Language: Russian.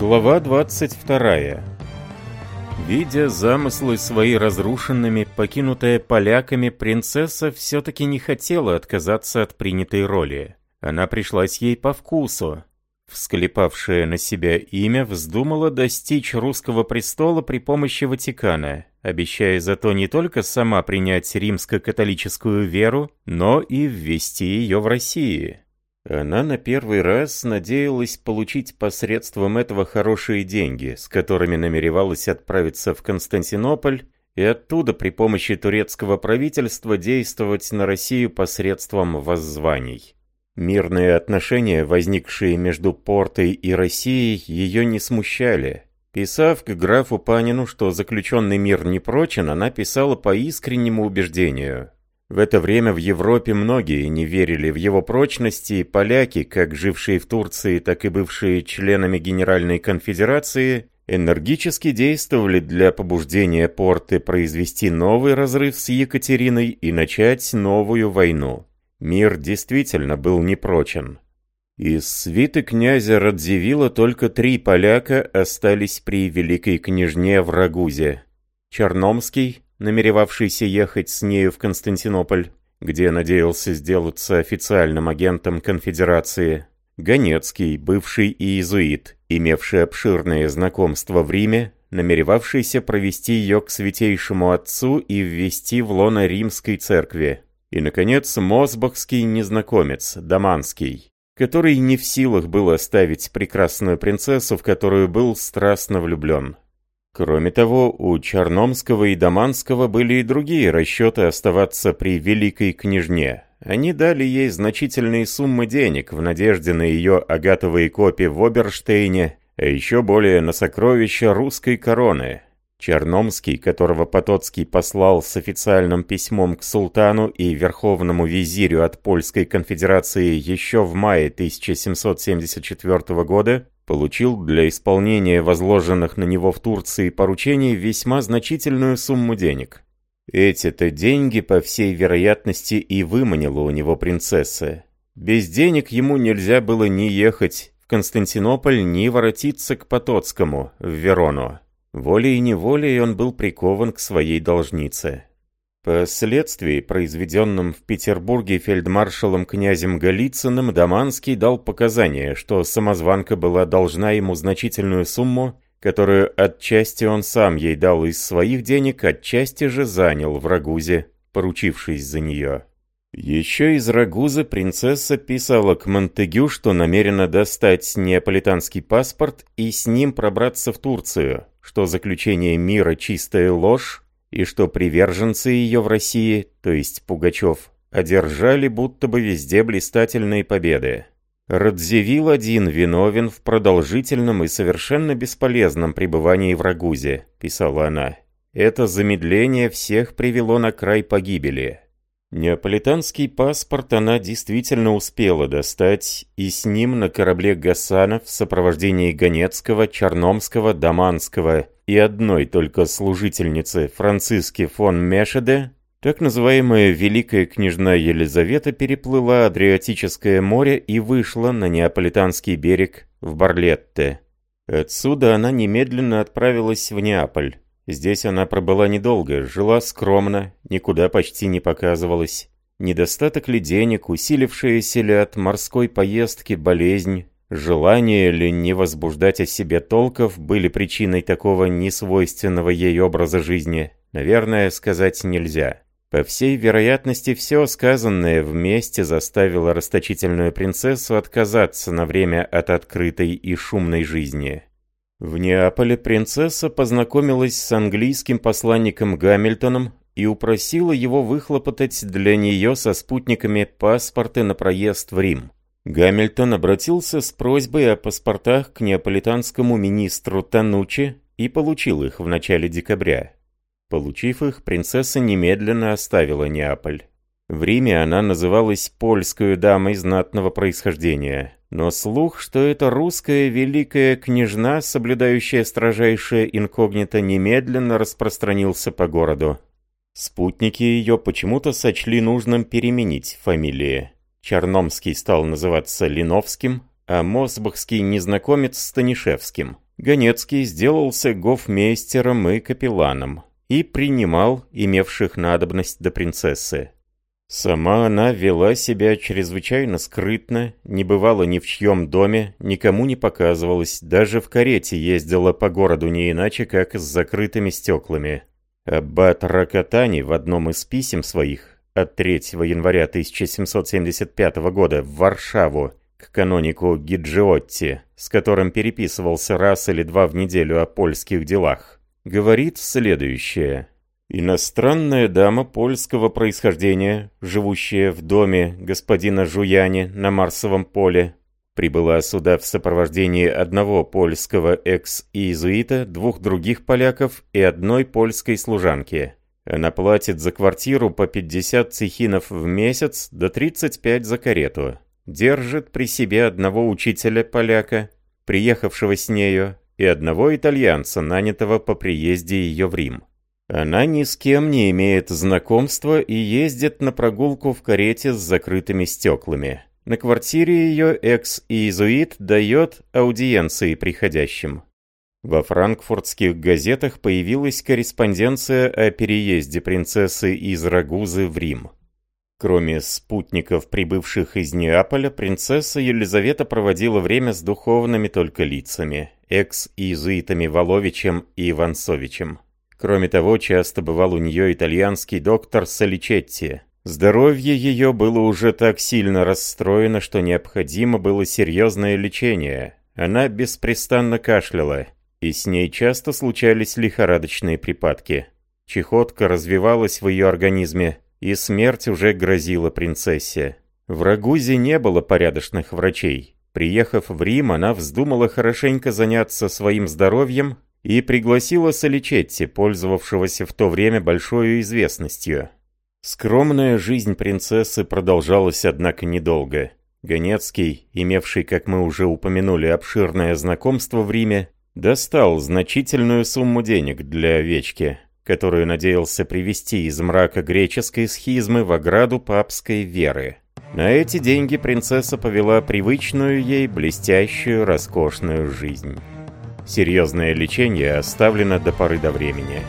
Глава 22. Видя замыслы свои разрушенными, покинутая поляками, принцесса все-таки не хотела отказаться от принятой роли. Она пришлась ей по вкусу. Всклепавшая на себя имя, вздумала достичь русского престола при помощи Ватикана, обещая зато не только сама принять римско-католическую веру, но и ввести ее в Россию. Она на первый раз надеялась получить посредством этого хорошие деньги, с которыми намеревалась отправиться в Константинополь и оттуда при помощи турецкого правительства действовать на Россию посредством воззваний. Мирные отношения, возникшие между Портой и Россией, ее не смущали. Писав к графу Панину, что заключенный мир не прочен, она писала по искреннему убеждению. В это время в Европе многие не верили в его прочности, и поляки, как жившие в Турции, так и бывшие членами Генеральной конфедерации, энергически действовали для побуждения Порты произвести новый разрыв с Екатериной и начать новую войну. Мир действительно был непрочен. Из свиты князя Радзивилла только три поляка остались при великой княжне в Рагузе. Черномский, намеревавшийся ехать с нею в Константинополь, где надеялся сделаться официальным агентом конфедерации, Ганецкий, бывший иезуит, имевший обширное знакомство в Риме, намеревавшийся провести ее к святейшему отцу и ввести в лоно римской церкви, и, наконец, мосбахский незнакомец, Даманский, который не в силах был оставить прекрасную принцессу, в которую был страстно влюблен. Кроме того, у Черномского и Даманского были и другие расчеты оставаться при Великой Княжне. Они дали ей значительные суммы денег в надежде на ее агатовые копии в Оберштейне, а еще более на сокровища русской короны. Черномский, которого Потоцкий послал с официальным письмом к султану и верховному визирю от Польской конфедерации еще в мае 1774 года, получил для исполнения возложенных на него в Турции поручений весьма значительную сумму денег. Эти-то деньги, по всей вероятности, и выманила у него принцесса. Без денег ему нельзя было ни ехать в Константинополь, ни воротиться к Потоцкому, в Верону. Волей и неволей он был прикован к своей должнице. По следствии, произведенном в Петербурге фельдмаршалом князем Голицыным, Даманский дал показания, что самозванка была должна ему значительную сумму, которую отчасти он сам ей дал из своих денег, отчасти же занял в Рагузе, поручившись за нее. Еще из Рагуза принцесса писала к Монтегю, что намерена достать неаполитанский паспорт и с ним пробраться в Турцию, что заключение мира чистая ложь, и что приверженцы ее в России, то есть Пугачев, одержали будто бы везде блистательные победы. Радзивилл один виновен в продолжительном и совершенно бесполезном пребывании в Рагузе, писала она. Это замедление всех привело на край погибели. Неаполитанский паспорт она действительно успела достать, и с ним на корабле Гасана в сопровождении Ганецкого, Черномского, Даманского и одной только служительницы Франциски фон Мешеде, так называемая Великая княжна Елизавета переплыла Адриатическое море и вышла на Неаполитанский берег в Барлетте. Отсюда она немедленно отправилась в Неаполь. Здесь она пробыла недолго, жила скромно, никуда почти не показывалась. Недостаток ли денег, усилившаяся ли от морской поездки болезнь, желание ли не возбуждать о себе толков были причиной такого несвойственного ей образа жизни, наверное, сказать нельзя. По всей вероятности, все сказанное вместе заставило расточительную принцессу отказаться на время от открытой и шумной жизни. В Неаполе принцесса познакомилась с английским посланником Гамильтоном и упросила его выхлопотать для нее со спутниками паспорты на проезд в Рим. Гамильтон обратился с просьбой о паспортах к неаполитанскому министру Танучи и получил их в начале декабря. Получив их, принцесса немедленно оставила Неаполь. В Риме она называлась польской дамой знатного происхождения. Но слух, что это русская великая княжна, соблюдающая строжайшее инкогнито, немедленно распространился по городу. Спутники ее почему-то сочли нужным переменить фамилии. Черномский стал называться Линовским, а Мосбахский незнакомец Станишевским. Ганецкий сделался гофмейстером и капелланом и принимал имевших надобность до принцессы. Сама она вела себя чрезвычайно скрытно, не бывала ни в чьем доме, никому не показывалась, даже в карете ездила по городу не иначе, как с закрытыми стеклами. Аббат Ракатани в одном из писем своих от 3 января 1775 года в Варшаву к канонику Гиджиотти, с которым переписывался раз или два в неделю о польских делах, говорит следующее. Иностранная дама польского происхождения, живущая в доме господина Жуяни на Марсовом поле, прибыла сюда в сопровождении одного польского экс-иезуита, двух других поляков и одной польской служанки. Она платит за квартиру по 50 цехинов в месяц до 35 за карету. Держит при себе одного учителя-поляка, приехавшего с нею, и одного итальянца, нанятого по приезде ее в Рим. Она ни с кем не имеет знакомства и ездит на прогулку в карете с закрытыми стеклами. На квартире ее экс-иезуит дает аудиенции приходящим. Во франкфуртских газетах появилась корреспонденция о переезде принцессы из Рагузы в Рим. Кроме спутников, прибывших из Неаполя, принцесса Елизавета проводила время с духовными только лицами, экс-иезуитами Воловичем и Ивансовичем. Кроме того, часто бывал у нее итальянский доктор Соличетти. Здоровье ее было уже так сильно расстроено, что необходимо было серьезное лечение. Она беспрестанно кашляла, и с ней часто случались лихорадочные припадки. Чехотка развивалась в ее организме, и смерть уже грозила принцессе. В Рагузе не было порядочных врачей. Приехав в Рим, она вздумала хорошенько заняться своим здоровьем и пригласила Соличетти, пользовавшегося в то время большой известностью. Скромная жизнь принцессы продолжалась, однако, недолго. Ганецкий, имевший, как мы уже упомянули, обширное знакомство в Риме, достал значительную сумму денег для овечки, которую надеялся привести из мрака греческой схизмы в ограду папской веры. На эти деньги принцесса повела привычную ей блестящую, роскошную жизнь. Серьезное лечение оставлено до поры до времени.